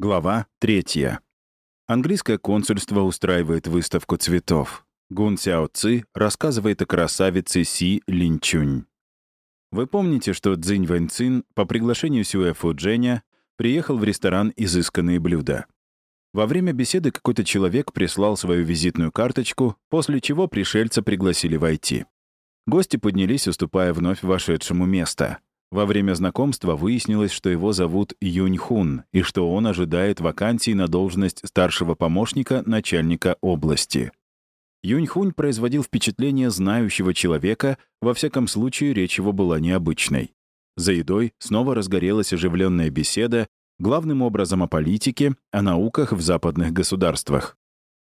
Глава 3. Английское консульство устраивает выставку цветов. Гун Сяо Ци рассказывает о красавице Си Линчунь. Вы помните, что Цзинь Вэньцин по приглашению Сюэ Фуджэня приехал в ресторан «Изысканные блюда». Во время беседы какой-то человек прислал свою визитную карточку, после чего пришельца пригласили войти. Гости поднялись, уступая вновь вошедшему место. Во время знакомства выяснилось, что его зовут Юнь Хун и что он ожидает вакансии на должность старшего помощника начальника области. Юнь Хунь производил впечатление знающего человека, во всяком случае речь его была необычной. За едой снова разгорелась оживленная беседа, главным образом о политике, о науках в западных государствах.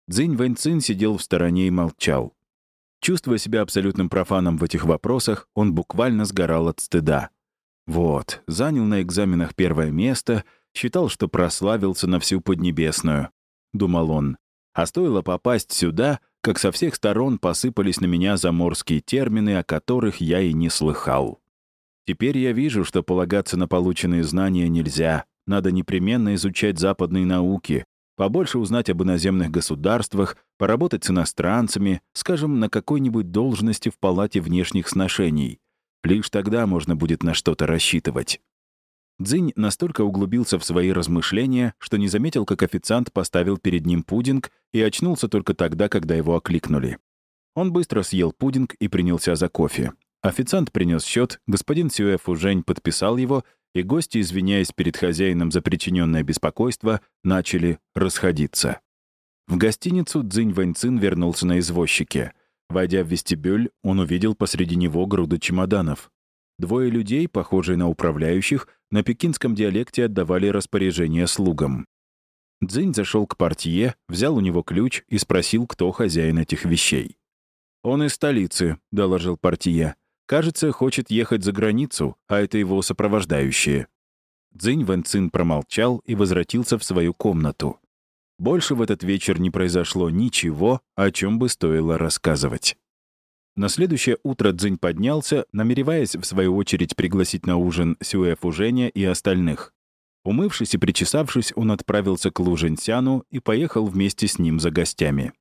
Цзинь Вэньцин сидел в стороне и молчал. Чувствуя себя абсолютным профаном в этих вопросах, он буквально сгорал от стыда. Вот, занял на экзаменах первое место, считал, что прославился на всю Поднебесную. Думал он. А стоило попасть сюда, как со всех сторон посыпались на меня заморские термины, о которых я и не слыхал. Теперь я вижу, что полагаться на полученные знания нельзя. Надо непременно изучать западные науки, побольше узнать об иноземных государствах, поработать с иностранцами, скажем, на какой-нибудь должности в палате внешних сношений. Лишь тогда можно будет на что-то рассчитывать. Дзинь настолько углубился в свои размышления, что не заметил, как официант поставил перед ним пудинг и очнулся только тогда, когда его окликнули. Он быстро съел пудинг и принялся за кофе. Официант принес счет, господин Сюэ Фужень подписал его, и гости, извиняясь перед хозяином за причиненное беспокойство, начали расходиться. В гостиницу Цзинь Вэньцин вернулся на извозчике — Войдя в вестибюль, он увидел посреди него груду чемоданов. Двое людей, похожие на управляющих, на пекинском диалекте отдавали распоряжение слугам. Цзинь зашел к портье, взял у него ключ и спросил, кто хозяин этих вещей. «Он из столицы», — доложил портье. «Кажется, хочет ехать за границу, а это его сопровождающие». Цзинь Вэнцин промолчал и возвратился в свою комнату. Больше в этот вечер не произошло ничего, о чем бы стоило рассказывать. На следующее утро Цзинь поднялся, намереваясь, в свою очередь, пригласить на ужин Сюэ Фуженя и остальных. Умывшись и причесавшись, он отправился к Лу Жэньсяну и поехал вместе с ним за гостями.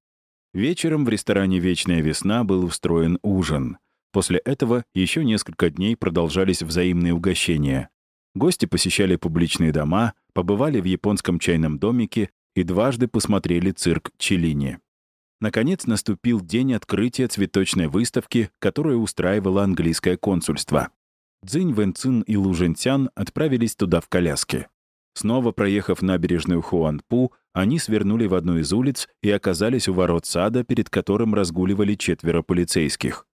Вечером в ресторане «Вечная весна» был устроен ужин. После этого еще несколько дней продолжались взаимные угощения. Гости посещали публичные дома, побывали в японском чайном домике, и дважды посмотрели цирк Челини. Наконец наступил день открытия цветочной выставки, которую устраивало английское консульство. Цзинь Вэнцин и Лу отправились туда в коляске. Снова проехав набережную Хуанпу, они свернули в одну из улиц и оказались у ворот сада, перед которым разгуливали четверо полицейских.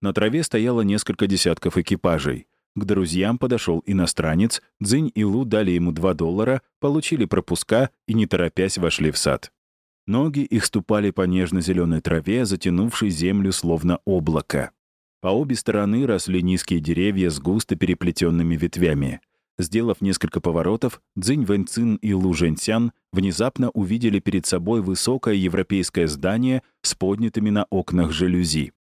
На траве стояло несколько десятков экипажей. К друзьям подошел иностранец, Цзинь и Лу дали ему 2 доллара, получили пропуска и, не торопясь, вошли в сад. Ноги их ступали по нежно-зеленой траве, затянувшей землю словно облако. По обе стороны росли низкие деревья с густо переплетенными ветвями. Сделав несколько поворотов, Цзинь Вэньцин и Лу Жэньсян внезапно увидели перед собой высокое европейское здание с поднятыми на окнах жалюзи.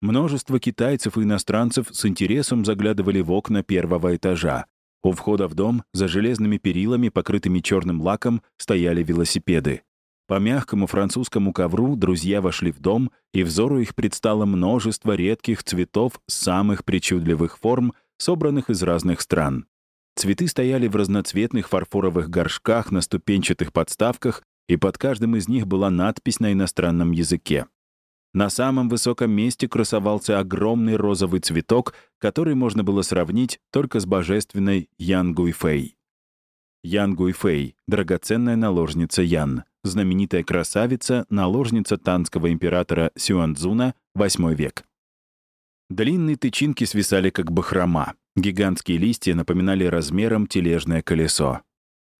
Множество китайцев и иностранцев с интересом заглядывали в окна первого этажа. У входа в дом за железными перилами, покрытыми черным лаком, стояли велосипеды. По мягкому французскому ковру друзья вошли в дом, и взору их предстало множество редких цветов самых причудливых форм, собранных из разных стран. Цветы стояли в разноцветных фарфоровых горшках на ступенчатых подставках, и под каждым из них была надпись на иностранном языке. На самом высоком месте красовался огромный розовый цветок, который можно было сравнить только с божественной Ян Гуйфэй. Ян Гуйфэй — драгоценная наложница Ян, знаменитая красавица, наложница танского императора Сюанцзуна, VIII век. Длинные тычинки свисали как бахрома. Гигантские листья напоминали размером тележное колесо.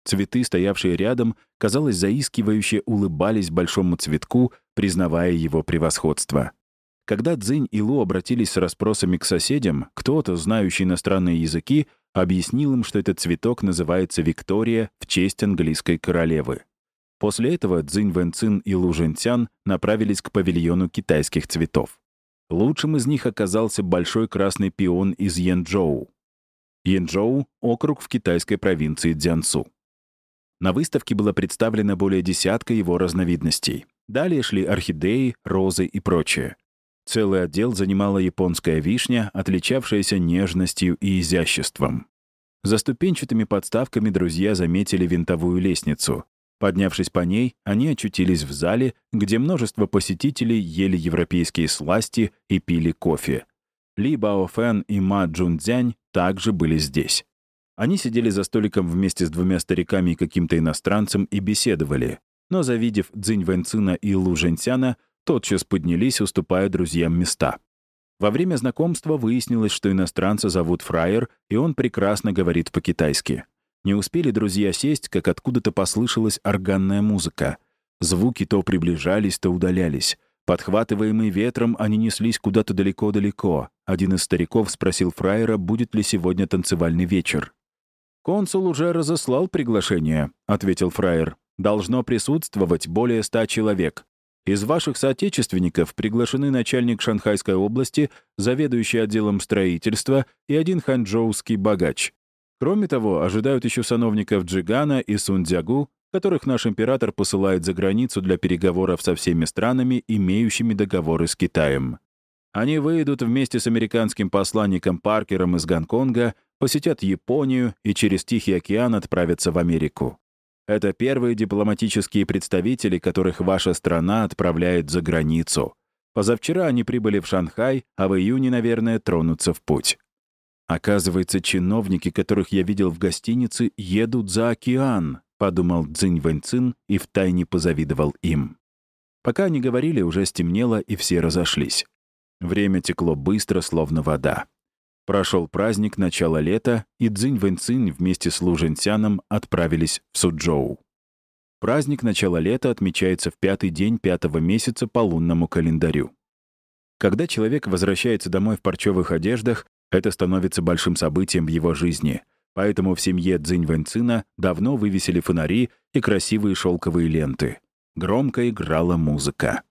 Цветы, стоявшие рядом, казалось, заискивающе улыбались большому цветку, признавая его превосходство. Когда Цзинь и Лу обратились с расспросами к соседям, кто-то, знающий иностранные языки, объяснил им, что этот цветок называется Виктория в честь английской королевы. После этого Цзинь Вэнцин и Лу Жэнцян направились к павильону китайских цветов. Лучшим из них оказался большой красный пион из Янчжоу. Янчжоу — округ в китайской провинции Цзянсу. На выставке было представлено более десятка его разновидностей. Далее шли орхидеи, розы и прочее. Целый отдел занимала японская вишня, отличавшаяся нежностью и изяществом. За ступенчатыми подставками друзья заметили винтовую лестницу. Поднявшись по ней, они очутились в зале, где множество посетителей ели европейские сласти и пили кофе. Ли Бао Фэн и Ма Джун Цзянь также были здесь. Они сидели за столиком вместе с двумя стариками и каким-то иностранцем и беседовали. Но, завидев Цзинь Вэнцина и Лу Жэньсяна, тотчас поднялись, уступая друзьям места. Во время знакомства выяснилось, что иностранца зовут Фраер, и он прекрасно говорит по-китайски. Не успели друзья сесть, как откуда-то послышалась органная музыка. Звуки то приближались, то удалялись. Подхватываемые ветром, они неслись куда-то далеко-далеко. Один из стариков спросил Фраера, будет ли сегодня танцевальный вечер. «Консул уже разослал приглашение», — ответил Фраер. «Должно присутствовать более ста человек. Из ваших соотечественников приглашены начальник Шанхайской области, заведующий отделом строительства и один ханчжоуский богач. Кроме того, ожидают еще сановников Джигана и Сунцзягу, которых наш император посылает за границу для переговоров со всеми странами, имеющими договоры с Китаем. Они выйдут вместе с американским посланником Паркером из Гонконга, посетят Японию и через Тихий океан отправятся в Америку. Это первые дипломатические представители, которых ваша страна отправляет за границу. Позавчера они прибыли в Шанхай, а в июне, наверное, тронутся в путь. Оказывается, чиновники, которых я видел в гостинице, едут за океан, подумал Цзинь Вэньцин и втайне позавидовал им. Пока они говорили, уже стемнело, и все разошлись. Время текло быстро, словно вода. Прошел праздник начала лета, и Цзинь Вэньцин вместе с Лу Жэньсяном отправились в Суджоу. Праздник начала лета отмечается в пятый день пятого месяца по лунному календарю. Когда человек возвращается домой в парчевых одеждах, это становится большим событием в его жизни, поэтому в семье Цзинь Вэньцина давно вывесили фонари и красивые шелковые ленты. Громко играла музыка.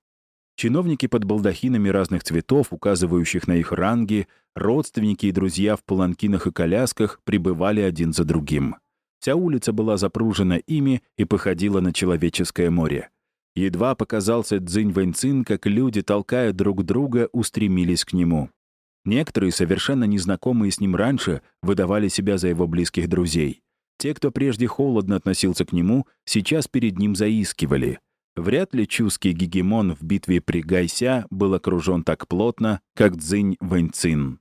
Чиновники под балдахинами разных цветов, указывающих на их ранги, родственники и друзья в паланкинах и колясках прибывали один за другим. Вся улица была запружена ими и походила на человеческое море. Едва показался Цзинь Вэньцин, как люди, толкая друг друга, устремились к нему. Некоторые, совершенно незнакомые с ним раньше, выдавали себя за его близких друзей. Те, кто прежде холодно относился к нему, сейчас перед ним заискивали. Вряд ли чуский гегемон в битве при Гайся был окружен так плотно, как Цзинь Вэньцин.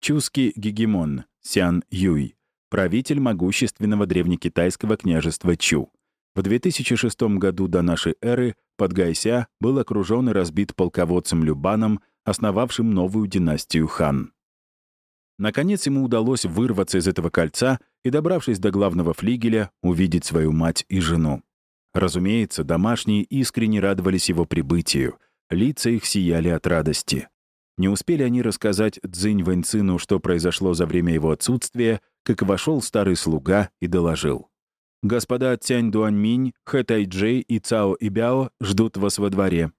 Чуский гегемон Сян Юй, правитель могущественного древнекитайского княжества Чу. В 2006 году до нашей эры под Гайся был окружен и разбит полководцем Любаном основавшим новую династию хан. Наконец ему удалось вырваться из этого кольца и, добравшись до главного флигеля, увидеть свою мать и жену. Разумеется, домашние искренне радовались его прибытию, лица их сияли от радости. Не успели они рассказать Цзинь Вэньцину, что произошло за время его отсутствия, как вошел старый слуга и доложил. «Господа Цянь Дуаньминь, Хэ Тайджей и Цао Ибяо ждут вас во дворе.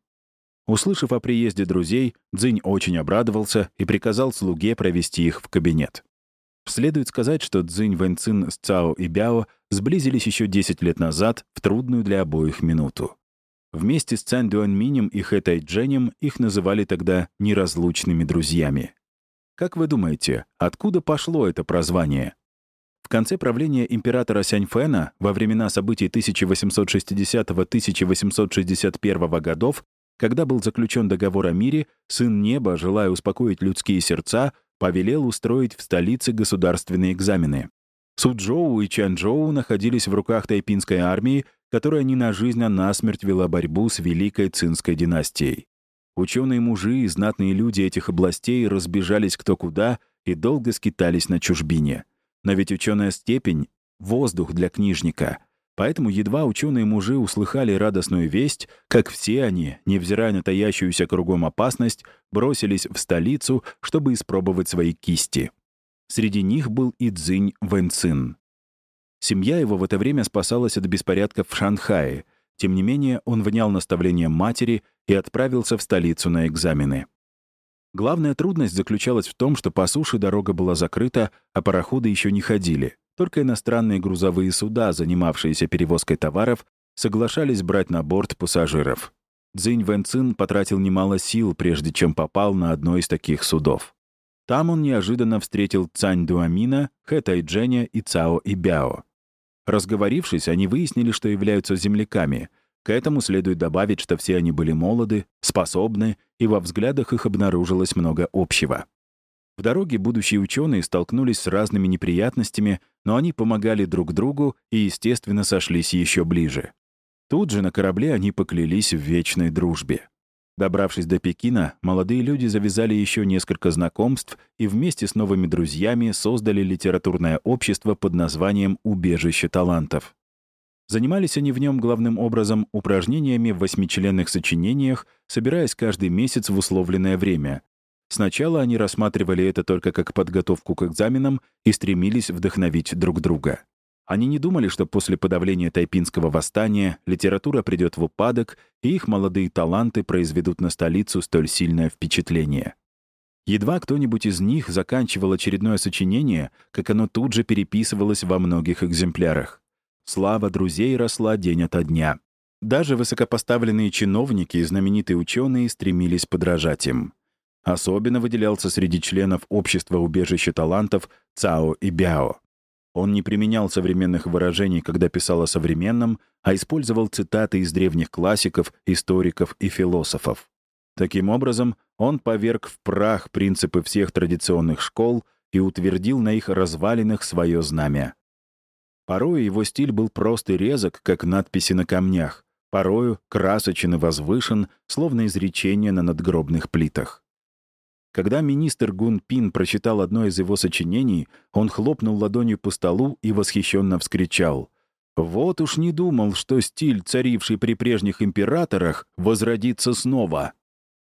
Услышав о приезде друзей, Цзинь очень обрадовался и приказал слуге провести их в кабинет. Следует сказать, что Цзинь Вэньцин с Цао и Бяо сблизились еще 10 лет назад в трудную для обоих минуту. Вместе с Цань Дуаньминем и Хэ Тайдженем их называли тогда неразлучными друзьями. Как вы думаете, откуда пошло это прозвание? В конце правления императора Сяньфэна во времена событий 1860-1861 годов когда был заключен договор о мире, Сын Неба, желая успокоить людские сердца, повелел устроить в столице государственные экзамены. Суджоу и Чанчжоу находились в руках тайпинской армии, которая не на жизнь, а на смерть вела борьбу с великой цинской династией. Ученые-мужи и знатные люди этих областей разбежались кто куда и долго скитались на чужбине. Но ведь ученая степень — воздух для книжника — Поэтому едва ученые-мужи услыхали радостную весть, как все они, невзирая на таящуюся кругом опасность, бросились в столицу, чтобы испробовать свои кисти. Среди них был и Цзинь Вэньцин. Семья его в это время спасалась от беспорядков в Шанхае. Тем не менее, он внял наставлением матери и отправился в столицу на экзамены. Главная трудность заключалась в том, что по суше дорога была закрыта, а пароходы еще не ходили. только иностранные грузовые суда, занимавшиеся перевозкой товаров, соглашались брать на борт пассажиров. Цзинь Вэнцин потратил немало сил, прежде чем попал на одно из таких судов. Там он неожиданно встретил Цань Дуамина, Хэ Тайджэня и Цао Ибяо. Разговорившись, они выяснили, что являются земляками. К этому следует добавить, что все они были молоды, способны, и во взглядах их обнаружилось много общего. В дороге будущие ученые столкнулись с разными неприятностями, но они помогали друг другу и, естественно, сошлись еще ближе. Тут же на корабле они поклялись в вечной дружбе. Добравшись до Пекина, молодые люди завязали еще несколько знакомств и вместе с новыми друзьями создали литературное общество под названием «Убежище талантов». Занимались они в нем главным образом упражнениями в восьмичленных сочинениях, собираясь каждый месяц в условленное время. Сначала они рассматривали это только как подготовку к экзаменам и стремились вдохновить друг друга. Они не думали, что после подавления тайпинского восстания литература придет в упадок, и их молодые таланты произведут на столицу столь сильное впечатление. Едва кто-нибудь из них заканчивал очередное сочинение, как оно тут же переписывалось во многих экземплярах. Слава друзей росла день ото дня. Даже высокопоставленные чиновники и знаменитые ученые стремились подражать им. Особенно выделялся среди членов общества убежища талантов Цао и Бяо. Он не применял современных выражений, когда писал о современном, а использовал цитаты из древних классиков, историков и философов. Таким образом, он поверг в прах принципы всех традиционных школ и утвердил на их развалинах свое знамя. Порою его стиль был прост и резок, как надписи на камнях, порою красочен и возвышен, словно изречение на надгробных плитах. Когда министр Гун Пин прочитал одно из его сочинений, он хлопнул ладонью по столу и восхищенно вскричал. «Вот уж не думал, что стиль, царивший при прежних императорах, возродится снова».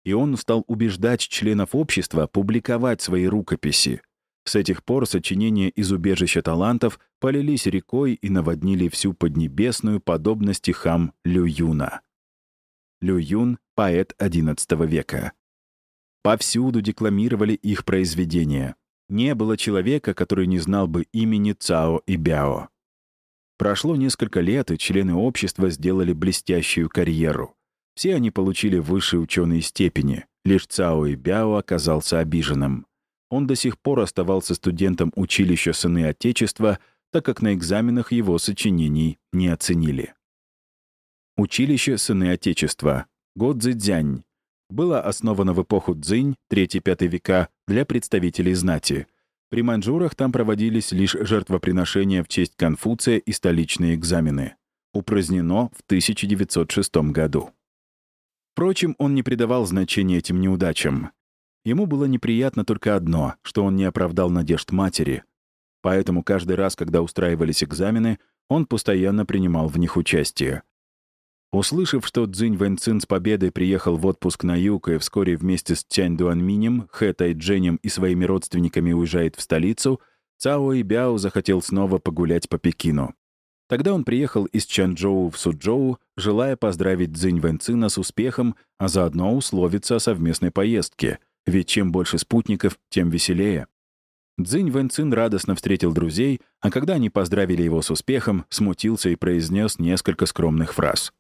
И он стал убеждать членов общества публиковать свои рукописи. С этих пор сочинения из убежища талантов полились рекой и наводнили всю Поднебесную, подобно стихам Лю Юн — поэт XI века. Повсюду декламировали их произведения. Не было человека, который не знал бы имени Цао и Бяо. Прошло несколько лет, и члены общества сделали блестящую карьеру. Все они получили высшие ученые степени. Лишь Цао и Бяо оказался обиженным. Он до сих пор оставался студентом училища Сыны Отечества, так как на экзаменах его сочинений не оценили. Училище Сыны Отечества. Годзидзянь было основано в эпоху Цзинь, 3-5 века, для представителей знати. При маньчжурах там проводились лишь жертвоприношения в честь Конфуция и столичные экзамены. Упразднено в 1906 году. Впрочем, он не придавал значения этим неудачам. Ему было неприятно только одно, что он не оправдал надежд матери. Поэтому каждый раз, когда устраивались экзамены, он постоянно принимал в них участие. Услышав, что Цзинь Вэньцин с победой приехал в отпуск на юг и вскоре вместе с Тянь Дуанминем, Хэ Тайдженем и своими родственниками уезжает в столицу, Цао и Бяо захотел снова погулять по Пекину. Тогда он приехал из Чанчжоу в Суджоу, желая поздравить Цзинь Вэньцина с успехом, а заодно условиться о совместной поездке, ведь чем больше спутников, тем веселее. Цзинь Вэньцин радостно встретил друзей, а когда они поздравили его с успехом, смутился и произнес несколько скромных фраз.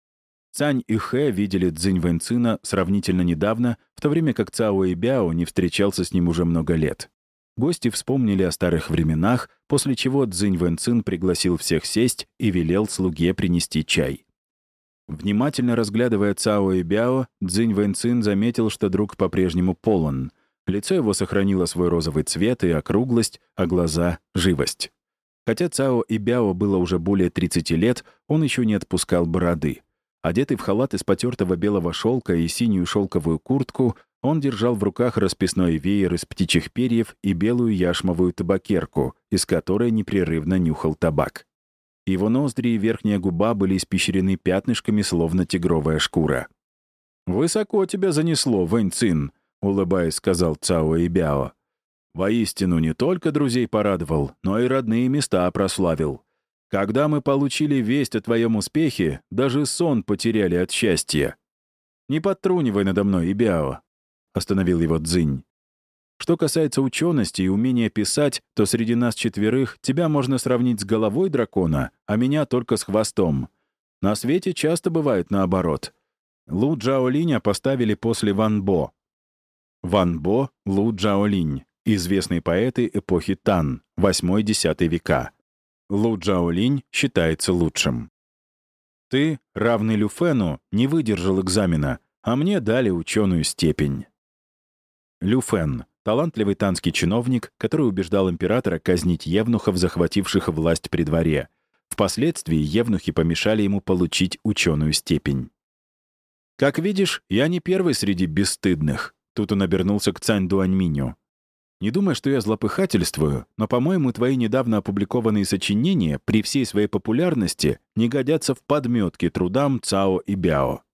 Цань и Хэ видели Цзинь Вэньцина сравнительно недавно, в то время как Цао и Бяо не встречался с ним уже много лет. Гости вспомнили о старых временах, после чего Цзинь Вэньцин пригласил всех сесть и велел слуге принести чай. Внимательно разглядывая Цао и Бяо, Цзинь Вэньцин заметил, что друг по-прежнему полон. Лицо его сохранило свой розовый цвет и округлость, а глаза — живость. Хотя Цао и Бяо было уже более 30 лет, он еще не отпускал бороды. Одетый в халат из потертого белого шелка и синюю шелковую куртку, он держал в руках расписной веер из птичьих перьев и белую яшмовую табакерку, из которой непрерывно нюхал табак. Его ноздри и верхняя губа были испещрены пятнышками, словно тигровая шкура. «Высоко тебя занесло, Вэнь Цин», — улыбаясь, сказал Цао и Бяо. «Воистину не только друзей порадовал, но и родные места прославил. Когда мы получили весть о твоем успехе, даже сон потеряли от счастья. Не подтрунивай надо мной, Ибяо, — остановил его Цзинь. Что касается учености и умения писать, то среди нас четверых тебя можно сравнить с головой дракона, а меня только с хвостом. На свете часто бывает наоборот. Лу Джаолиня поставили после Ван Бо. Ван Бо, Лу Джаолинь, известные поэты эпохи Тан, 8-10 века. Лу Джаолинь считается лучшим. Ты, равный Люфену, не выдержал экзамена, а мне дали ученую степень. Люфен — талантливый танский чиновник, который убеждал императора казнить евнухов, захвативших власть при дворе. Впоследствии евнухи помешали ему получить ученую степень. «Как видишь, я не первый среди бесстыдных», — тут он обернулся к Цань Дуаньминю. «Не думай, что я злопыхательствую, но, по-моему, твои недавно опубликованные сочинения при всей своей популярности не годятся в подметке трудам Цао и Бяо.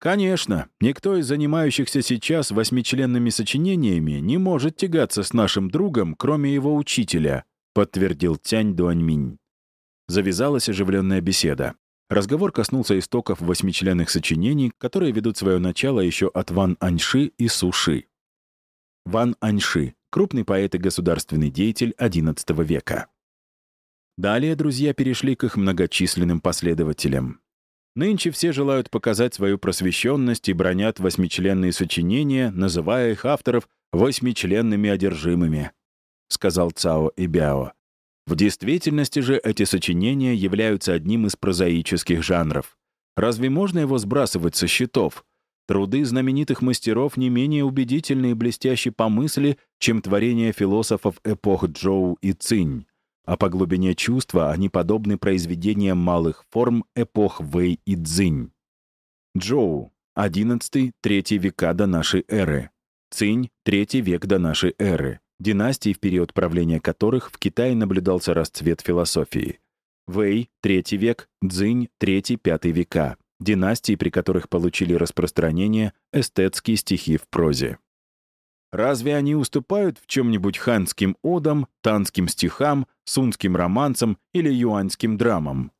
Конечно, никто из занимающихся сейчас восьмичленными сочинениями не может тягаться с нашим другом, кроме его учителя, подтвердил Тянь Дуаньминь. Завязалась оживленная беседа. Разговор коснулся истоков восьмичленных сочинений, которые ведут свое начало еще от Ван Аньши и Суши. Ван Аньши — крупный поэт и государственный деятель XI века. Далее друзья перешли к их многочисленным последователям. Нынче все желают показать свою просвещенность и бронят восьмичленные сочинения, называя их авторов восьмичленными одержимыми, сказал Цао Ибяо. В действительности же эти сочинения являются одним из прозаических жанров. Разве можно его сбрасывать со счетов? Труды знаменитых мастеров не менее убедительны и блестящи по мысли, чем творения философов эпох Джоу и Цинь а по глубине чувства они подобны произведениям малых форм эпох Вэй и Цзинь. Джоу, 11-3 века до нашей эры. Цинь, 3 век до нашей эры. Династии, в период правления которых в Китае наблюдался расцвет философии. Вэй, 3 век, Цзинь, 3-5 века. Династии, при которых получили распространение эстетские стихи в прозе. Разве они уступают в чем-нибудь ханским одам, танским стихам, сунским романсам или юаньским драмам?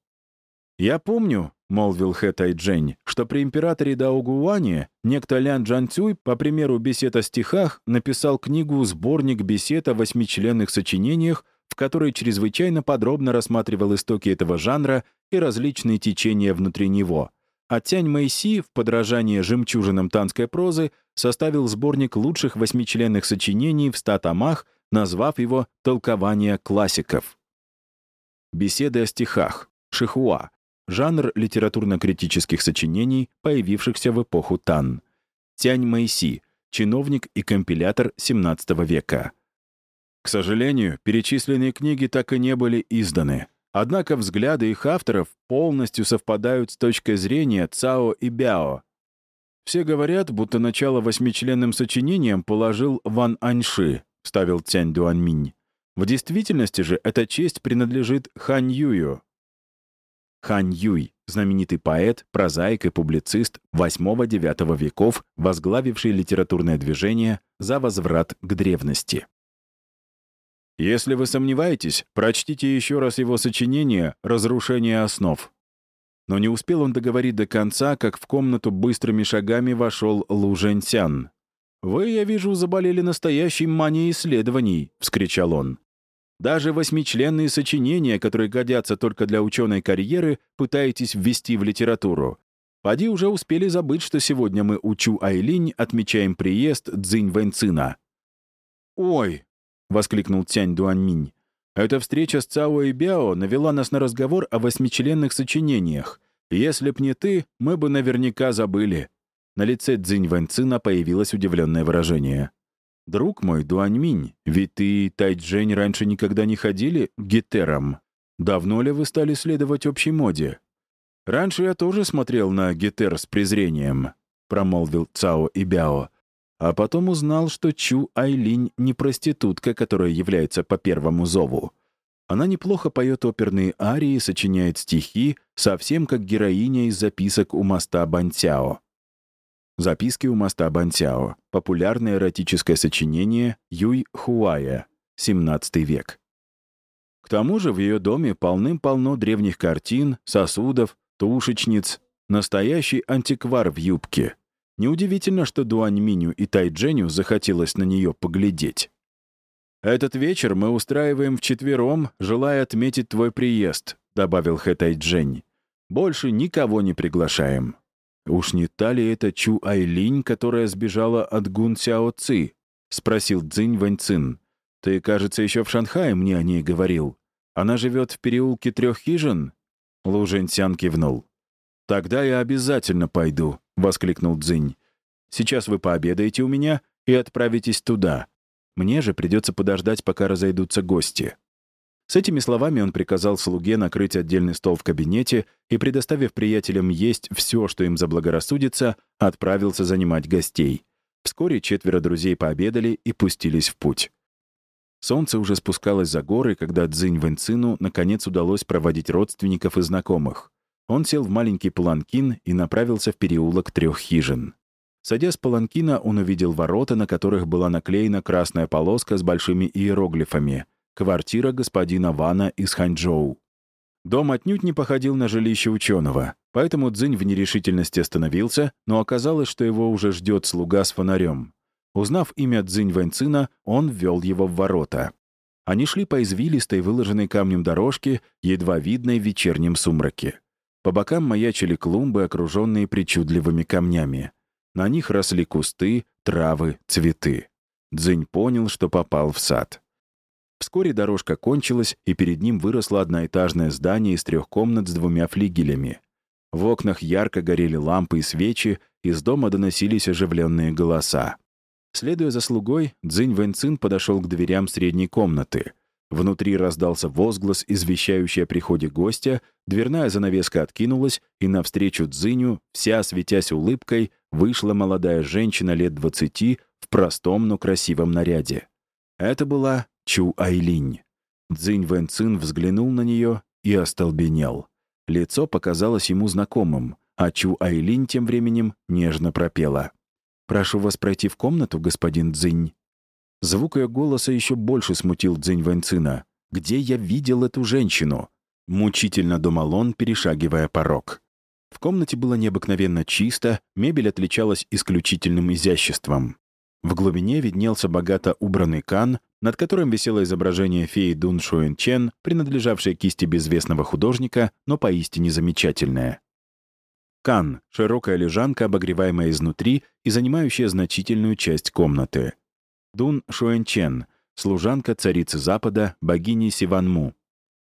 «Я помню», — молвил Хэ Тайджень, «что при императоре Даугуане некто Лян Джанцюй, по примеру бесед о стихах, написал книгу-сборник бесед о восьмичленных сочинениях, в которой чрезвычайно подробно рассматривал истоки этого жанра и различные течения внутри него. А Тянь Мэйси в подражание жемчужинам танской прозы составил сборник лучших восьмичленных сочинений в ста томах, назвав его «Толкование классиков». Беседы о стихах. Шихуа. Жанр литературно-критических сочинений, появившихся в эпоху Тан. Тянь Мэйси. Чиновник и компилятор XVII века. К сожалению, перечисленные книги так и не были изданы. Однако взгляды их авторов полностью совпадают с точкой зрения Цао и Бяо, все говорят, будто начало восьмичленным сочинением положил Ван Аньши, ставил Цянь Дуанминь. В действительности же эта честь принадлежит Хань Юю. Хань Юй, знаменитый поэт, прозаик и публицист VIII-IX веков, возглавивший литературное движение за возврат к древности. Если вы сомневаетесь, прочтите еще раз его сочинение «Разрушение основ». Но не успел он договорить до конца, как в комнату быстрыми шагами вошел Лу Жэньсян. «Вы, я вижу, заболели настоящей манией исследований», — вскричал он. «Даже восьмичленные сочинения, которые годятся только для ученой карьеры, пытаетесь ввести в литературу. Поди уже успели забыть, что сегодня мы у Чу Айлинь отмечаем приезд Цзинь Вэньцина». «Ой!» — воскликнул Тянь Дуаньминь. Эта встреча с Цао и Бяо навела нас на разговор о восьмичленных сочинениях. Если б не ты, мы бы наверняка забыли». На лице Цзинь Вэньцина появилось удивленное выражение. «Друг мой, Дуаньминь, ведь ты и Тайчжэнь раньше никогда не ходили к гетерам. Давно ли вы стали следовать общей моде?» «Раньше я тоже смотрел на гетер с презрением», — промолвил Цао и Бяо а потом узнал, что Чу Айлинь не проститутка, которая является по первому зову. Она неплохо поет оперные арии, сочиняет стихи, совсем как героиня из записок у моста Бантяо. Записки у моста Бантяо. Популярное эротическое сочинение Юй Хуая, 17 век. К тому же в ее доме полным-полно древних картин, сосудов, тушечниц, настоящий антиквар в юбке — Неудивительно, что Дуань Миню и Тай Дженю захотелось на нее поглядеть. «Этот вечер мы устраиваем вчетвером, желая отметить твой приезд», — добавил Хэ Тай Джень. «Больше никого не приглашаем». «Уж не та ли это Чу Айлинь, которая сбежала от Гун Сяо Ци?» — спросил Цзинь Вэньцин. «Ты, кажется, еще в Шанхае мне о ней говорил. Она живет в переулке трех хижин?» Лу Жэньсян кивнул. «Тогда я обязательно пойду», — воскликнул Цзинь. «Сейчас вы пообедаете у меня и отправитесь туда. Мне же придется подождать, пока разойдутся гости». С этими словами он приказал слуге накрыть отдельный стол в кабинете и, предоставив приятелям есть все, что им заблагорассудится, отправился занимать гостей. Вскоре четверо друзей пообедали и пустились в путь. Солнце уже спускалось за горы, когда Цзинь Вэньцину наконец удалось проводить родственников и знакомых. Он сел в маленький паланкин и направился в переулок трех хижин. Садя с паланкина, он увидел ворота, на которых была наклеена красная полоска с большими иероглифами — квартира господина Вана из Ханчжоу. Дом отнюдь не походил на жилище ученого, поэтому Цзинь в нерешительности остановился, но оказалось, что его уже ждет слуга с фонарем. Узнав имя Цзинь Вэньцина, он ввел его в ворота. Они шли по извилистой, выложенной камнем дорожке, едва видной в вечернем сумраке. По бокам маячили клумбы, окруженные причудливыми камнями. На них росли кусты, травы, цветы. Дзынь понял, что попал в сад. Вскоре дорожка кончилась, и перед ним выросло одноэтажное здание из трех комнат с двумя флигелями. В окнах ярко горели лампы и свечи, из дома доносились оживленные голоса. Следуя за слугой, Цзинь Вэньцин подошел к дверям средней комнаты. Внутри раздался возглас, извещающий о приходе гостя, дверная занавеска откинулась, и навстречу Цзиню, вся светясь улыбкой, вышла молодая женщина лет двадцати в простом, но красивом наряде. Это была Чу Айлинь. Цзинь Вэн Цин взглянул на нее и остолбенел. Лицо показалось ему знакомым, а Чу Айлинь тем временем нежно пропела. «Прошу вас пройти в комнату, господин Цзинь». Звук ее голоса еще больше смутил Цзинь Вэн Цина. «Где я видел эту женщину?» Мучительно думал он, перешагивая порог. В комнате было необыкновенно чисто, мебель отличалась исключительным изяществом. В глубине виднелся богато убранный кан, над которым висело изображение феи Дун Шуэн Чен, принадлежавшей кисти безвестного художника, но поистине замечательное. Кан — широкая лежанка, обогреваемая изнутри и занимающая значительную часть комнаты. Дун Шуэн Чен — служанка царицы Запада, богини Сиванму.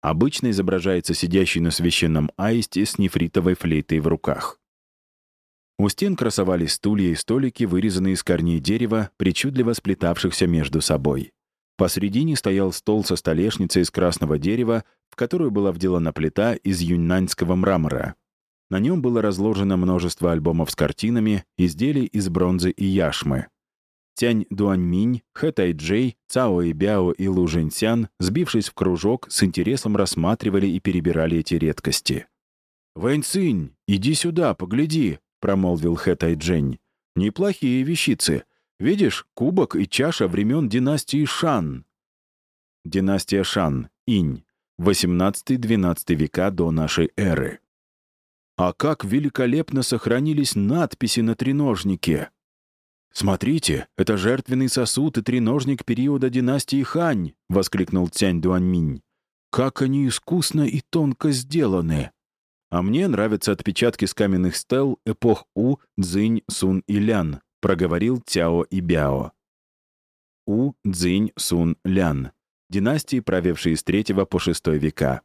Обычно изображается сидящий на священном аисте с нефритовой флейтой в руках. У стен красовались стулья и столики, вырезанные из корней дерева, причудливо сплетавшихся между собой. Посредине стоял стол со столешницей из красного дерева, в которую была вделана плита из юньнаньского мрамора. На нем было разложено множество альбомов с картинами, изделий из бронзы и яшмы. Тянь Дуаньминь, Хэ Тайджей, Цао и Бяо и Лу Жэньсян, сбившись в кружок, с интересом рассматривали и перебирали эти редкости. «Вэнь Цинь, иди сюда, погляди», — промолвил Хэ Тайджень. «Неплохие вещицы. Видишь, кубок и чаша времен династии Шан». Династия Шан, Инь, 18-12 века до нашей эры. А как великолепно сохранились надписи на треножнике! «Смотрите, это жертвенный сосуд и треножник периода династии Хань!» — воскликнул Цянь Дуаньминь. «Как они искусно и тонко сделаны!» А мне нравятся отпечатки с каменных стел эпох У, Цзинь, Сун и Лян, проговорил Тяо и Бяо. У, Цзинь, Сун, Лян. Династии, правившие с третьего по шестой века.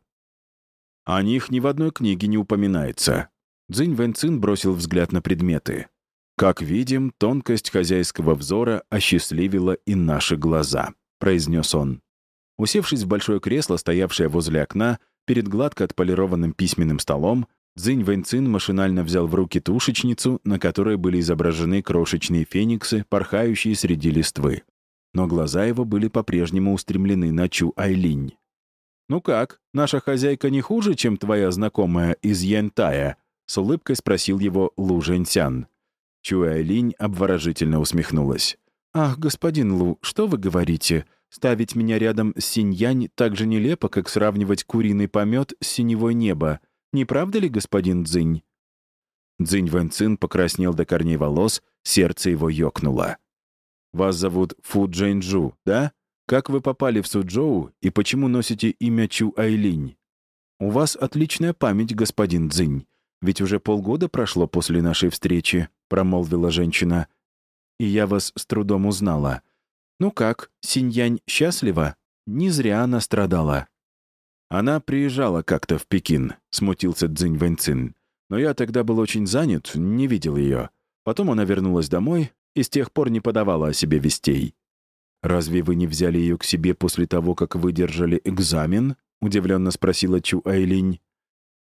О них ни в одной книге не упоминается. Цзинь Вэньцин бросил взгляд на предметы. «Как видим, тонкость хозяйского взора осчастливила и наши глаза», — произнес он. Усевшись в большое кресло, стоявшее возле окна, Перед гладко отполированным письменным столом Цзинь Вэньцин машинально взял в руки тушечницу, на которой были изображены крошечные фениксы, порхающие среди листвы. Но глаза его были по-прежнему устремлены на Чу Айлинь. «Ну как, наша хозяйка не хуже, чем твоя знакомая из Янтая?» — с улыбкой спросил его Лу Жэньсян. Чу Айлинь обворожительно усмехнулась. «Ах, господин Лу, что вы говорите? Ставить меня рядом с синьянь так же нелепо, как сравнивать куриный помет с синевой неба. Не правда ли, господин Цзинь? Цзинь Вэнцин покраснел до корней волос, сердце его ёкнуло. «Вас зовут Фу Джэньчжу, да? Как вы попали в Суджоу и почему носите имя Чу Айлинь?» «У вас отличная память, господин Цзинь. Ведь уже полгода прошло после нашей встречи», — промолвила женщина. «И я вас с трудом узнала. Ну как, Синьянь счастлива? Не зря она страдала». «Она приезжала как-то в Пекин», — смутился Цзинь Вэньцин. «Но я тогда был очень занят, не видел ее. Потом она вернулась домой и с тех пор не подавала о себе вестей». «Разве вы не взяли ее к себе после того, как выдержали экзамен?» — удивленно спросила Чу Айлинь.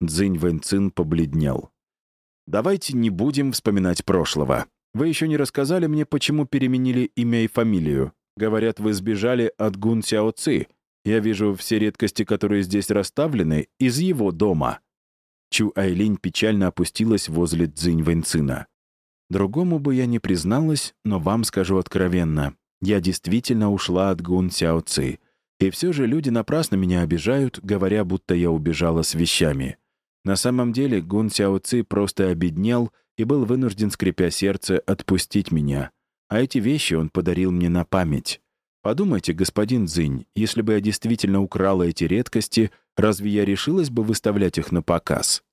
Цзинь Вэньцин побледнел. «Давайте не будем вспоминать прошлого. Вы еще не рассказали мне, почему переменили имя и фамилию. Говорят, вы сбежали от Гун Сяо Ци. Я вижу все редкости, которые здесь расставлены, из его дома». Чу Айлинь печально опустилась возле Цзинь Вэньцина. «Другому бы я не призналась, но вам скажу откровенно. Я действительно ушла от Гун Сяо Ци. И все же люди напрасно меня обижают, говоря, будто я убежала с вещами. На самом деле Гун Сяо Ци просто обеднел и был вынужден, скрипя сердце, отпустить меня. А эти вещи он подарил мне на память. Подумайте, господин Цзинь, если бы я действительно украла эти редкости, разве я решилась бы выставлять их на показ?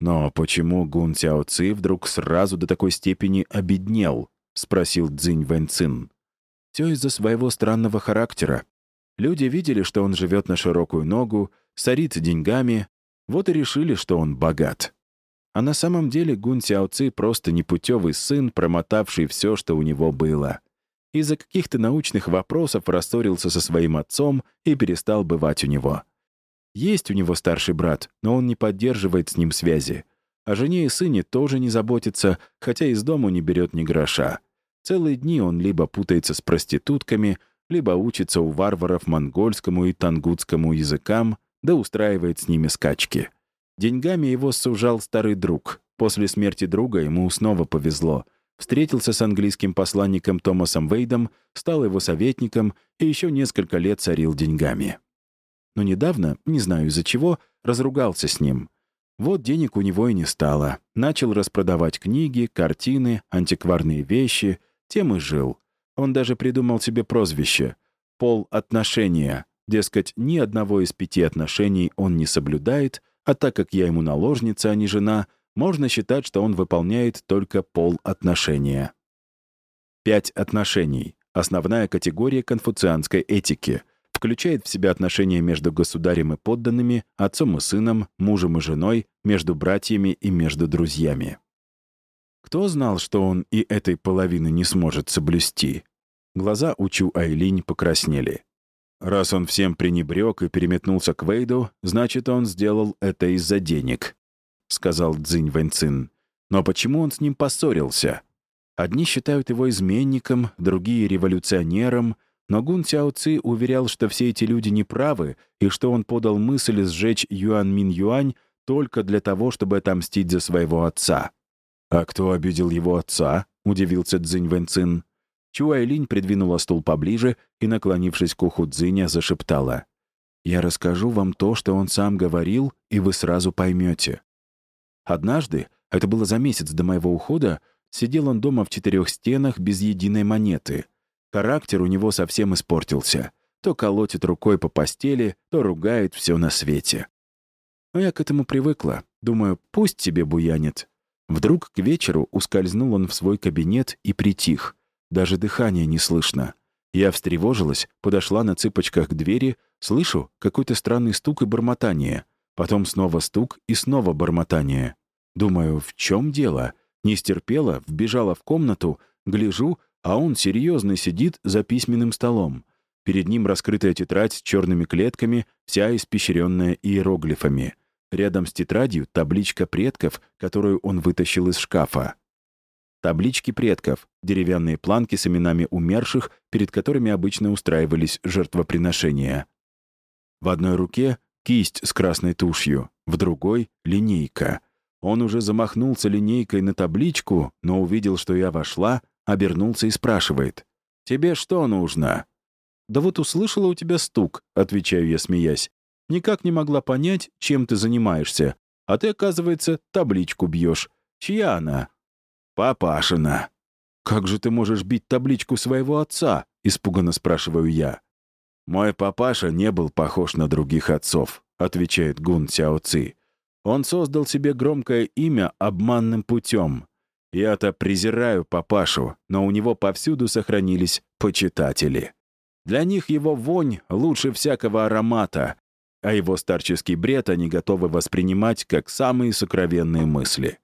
Но почему Гун Сяо Ци вдруг сразу до такой степени обеднел? — спросил Цзинь Вэньцин. Все из-за своего странного характера. Люди видели, что он живет на широкую ногу, сорит деньгами, вот и решили, что он богат. А на самом деле Гун Сяо Ци просто непутевый сын, промотавший все, что у него было. Из-за каких-то научных вопросов рассорился со своим отцом и перестал бывать у него. Есть у него старший брат, но он не поддерживает с ним связи. О жене и сыне тоже не заботится, хотя из дому не берет ни гроша. Целые дни он либо путается с проститутками, либо учится у варваров монгольскому и тангутскому языкам, да устраивает с ними скачки. Деньгами его сужал старый друг. После смерти друга ему снова повезло. Встретился с английским посланником Томасом Вейдом, стал его советником и еще несколько лет царил деньгами. Но недавно, не знаю из-за чего, разругался с ним. Вот денег у него и не стало. Начал распродавать книги, картины, антикварные вещи — тем и жил. Он даже придумал себе прозвище — «пол отношения». Дескать, ни одного из пяти отношений он не соблюдает, а так как я ему наложница, а не жена, можно считать, что он выполняет только пол отношения. Пять отношений — основная категория конфуцианской этики — включает в себя отношения между государем и подданными, отцом и сыном, мужем и женой, между братьями и между друзьями. Кто знал, что он и этой половины не сможет соблюсти? Глаза у Чу Айлинь покраснели. Раз он всем пренебрег и переметнулся к Вейду, значит, он сделал это из-за денег, — сказал Цзинь Вэньцин. Но почему он с ним поссорился? Одни считают его изменником, другие — революционером, но Гун Сяо Ци уверял, что все эти люди неправы и что он подал мысль сжечь Юан Мин Юань только для того, чтобы отомстить за своего отца. «А кто обидел его отца?» — удивился Цзинь Вэнцин. Чуайлинь придвинула стул поближе и, наклонившись к уху Цзиня, зашептала. «Я расскажу вам то, что он сам говорил, и вы сразу поймете. Однажды, это было за месяц до моего ухода, сидел он дома в четырех стенах без единой монеты. Характер у него совсем испортился. То колотит рукой по постели, то ругает все на свете. Но я к этому привыкла. Думаю, пусть себе буянит. Вдруг к вечеру ускользнул он в свой кабинет и притих. Даже дыхания не слышно. Я встревожилась, подошла на цыпочках к двери, слышу какой-то странный стук и бормотание. Потом снова стук и снова бормотание. Думаю, в чем дело? Не стерпела, вбежала в комнату, гляжу, а он серьезно сидит за письменным столом. Перед ним раскрытая тетрадь с черными клетками, вся испещренная иероглифами. Рядом с тетрадью табличка предков, которую он вытащил из шкафа. Таблички предков — деревянные планки с именами умерших, перед которыми обычно устраивались жертвоприношения. В одной руке — кисть с красной тушью, в другой — линейка. Он уже замахнулся линейкой на табличку, но увидел, что я вошла, обернулся и спрашивает. «Тебе что нужно?» «Да вот услышала у тебя стук», — отвечаю я, смеясь. Никак не могла понять, чем ты занимаешься. А ты, оказывается, табличку бьешь. Чья она?» «Папашина». «Как же ты можешь бить табличку своего отца?» — испуганно спрашиваю я. «Мой папаша не был похож на других отцов», — отвечает Гун Сяо Ци. «Он создал себе громкое имя обманным путем. Я-то презираю папашу, но у него повсюду сохранились почитатели. Для них его вонь лучше всякого аромата, а его старческий бред они готовы воспринимать как самые сокровенные мысли.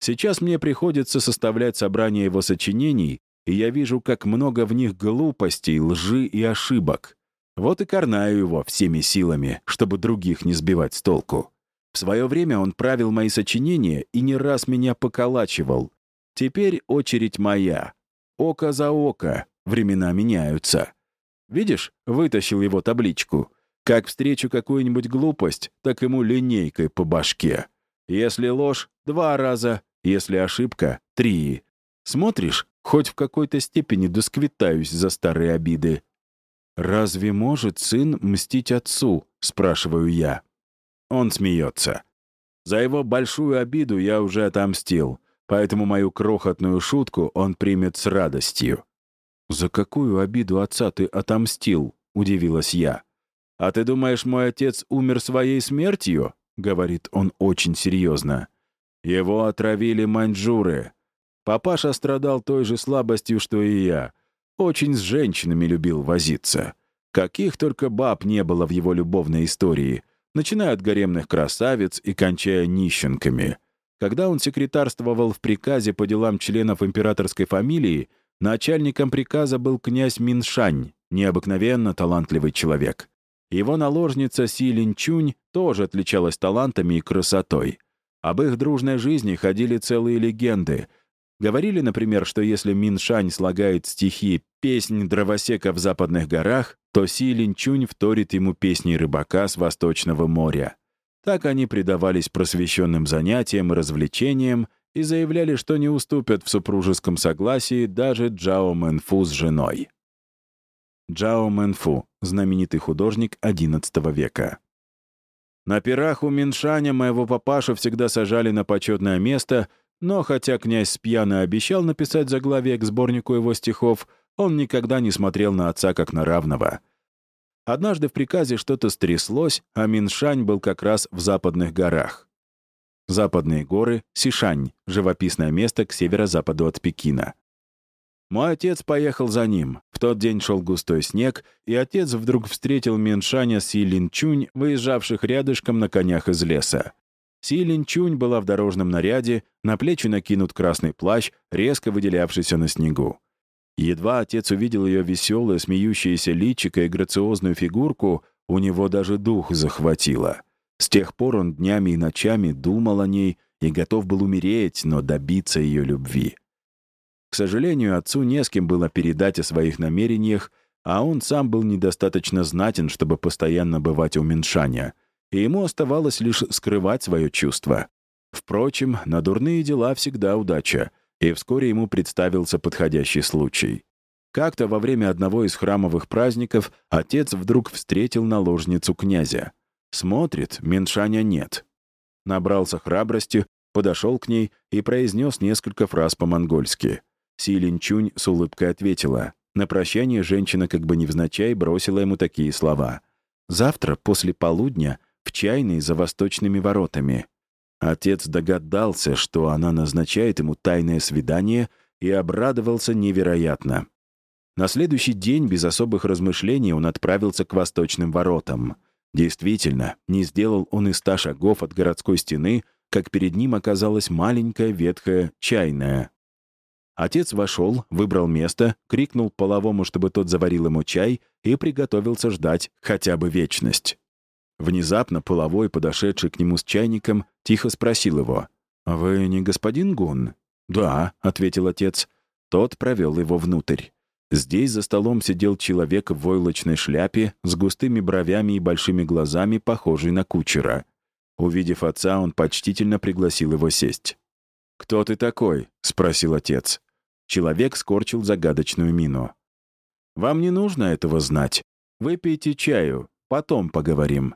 Сейчас мне приходится составлять собрание его сочинений, и я вижу, как много в них глупостей, лжи и ошибок. Вот и корнаю его всеми силами, чтобы других не сбивать с толку. В свое время он правил мои сочинения и не раз меня поколачивал. Теперь очередь моя. Око за око. Времена меняются. Видишь, вытащил его табличку. Как встречу какую-нибудь глупость, так ему линейкой по башке. Если ложь — два раза, если ошибка — три. Смотришь, хоть в какой-то степени досквитаюсь за старые обиды. «Разве может сын мстить отцу?» — спрашиваю я. Он смеется. За его большую обиду я уже отомстил, поэтому мою крохотную шутку он примет с радостью. «За какую обиду отца ты отомстил?» — удивилась я. «А ты думаешь, мой отец умер своей смертью?» — говорит он очень серьезно. «Его отравили маньчжуры. Папаша страдал той же слабостью, что и я. Очень с женщинами любил возиться. Каких только баб не было в его любовной истории, начиная от гаремных красавиц и кончая нищенками. Когда он секретарствовал в приказе по делам членов императорской фамилии, начальником приказа был князь Миншань, необыкновенно талантливый человек. Его наложница Си Линчунь тоже отличалась талантами и красотой. Об их дружной жизни ходили целые легенды — Говорили, например, что если Миншань слагает стихи «Песнь дровосека в западных горах», то Си Линчунь вторит ему песни рыбака с Восточного моря. Так они предавались просвещенным занятиям и развлечениям и заявляли, что не уступят в супружеском согласии даже Джао Мэнфу с женой. Джао Мэнфу — знаменитый художник XI века. На пирах у Миншаня моего папашу всегда сажали на почетное место — но хотя князь Спьяна обещал написать заглавие к сборнику его стихов, он никогда не смотрел на отца как на равного. Однажды в приказе что-то стряслось, а Миншань был как раз в западных горах. Западные горы — Сишань, живописное место к северо-западу от Пекина. Мой отец поехал за ним. Тот день шел густой снег, и отец вдруг встретил Миншаня с Илинчунь, выезжавших рядышком на конях из леса. Силин Чунь была в дорожном наряде, на плечи накинут красный плащ, резко выделявшийся на снегу. Едва отец увидел ее веселое, смеющееся личико и грациозную фигурку, у него даже дух захватило. С тех пор он днями и ночами думал о ней и готов был умереть, но добиться ее любви. К сожалению, отцу не с кем было передать о своих намерениях, а он сам был недостаточно знатен, чтобы постоянно бывать у Миншаня — и ему оставалось лишь скрывать свое чувство. Впрочем, на дурные дела всегда удача, и вскоре ему представился подходящий случай. Как-то во время одного из храмовых праздников отец вдруг встретил наложницу князя. Смотрит, Меншаня нет. Набрался храбрости, подошел к ней и произнес несколько фраз по-монгольски. Силинчунь с улыбкой ответила. На прощание женщина как бы невзначай бросила ему такие слова. «Завтра, после полудня, в чайной за восточными воротами. Отец догадался, что она назначает ему тайное свидание, и обрадовался невероятно. На следующий день без особых размышлений он отправился к восточным воротам. Действительно, не сделал он и ста шагов от городской стены, как перед ним оказалась маленькая ветхая чайная. Отец вошел, выбрал место, крикнул половому, чтобы тот заварил ему чай, и приготовился ждать хотя бы вечность. Внезапно половой, подошедший к нему с чайником, тихо спросил его. «Вы не господин Гун?» «Да», — ответил отец. Тот провел его внутрь. Здесь за столом сидел человек в войлочной шляпе, с густыми бровями и большими глазами, похожий на кучера. Увидев отца, он почтительно пригласил его сесть. «Кто ты такой?» — спросил отец. Человек скорчил загадочную мину. «Вам не нужно этого знать. Выпейте чаю, потом поговорим.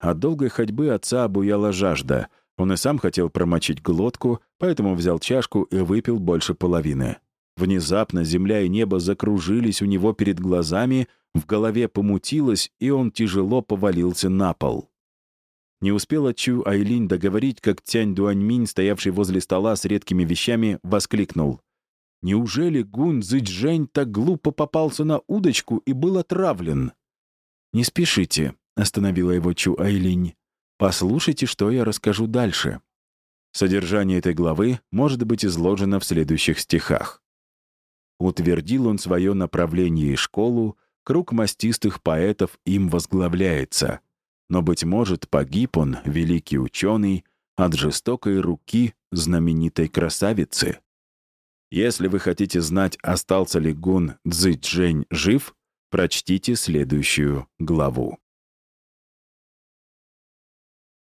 От долгой ходьбы отца обуяла жажда. Он и сам хотел промочить глотку, поэтому взял чашку и выпил больше половины. Внезапно земля и небо закружились у него перед глазами, в голове помутилось, и он тяжело повалился на пол. Не успела Чу Айлинь договорить, как Тянь Дуаньминь, стоявший возле стола с редкими вещами, воскликнул. «Неужели Гун Цзэчжэнь так глупо попался на удочку и был отравлен?» «Не спешите», — остановила его Чу Айлинь. «Послушайте, что я расскажу дальше». Содержание этой главы может быть изложено в следующих стихах. Утвердил он свое направление и школу, круг мастистых поэтов им возглавляется. Но, быть может, погиб он, великий ученый, от жестокой руки знаменитой красавицы. Если вы хотите знать, остался ли Гун Цзэчжэнь жив, прочтите следующую главу.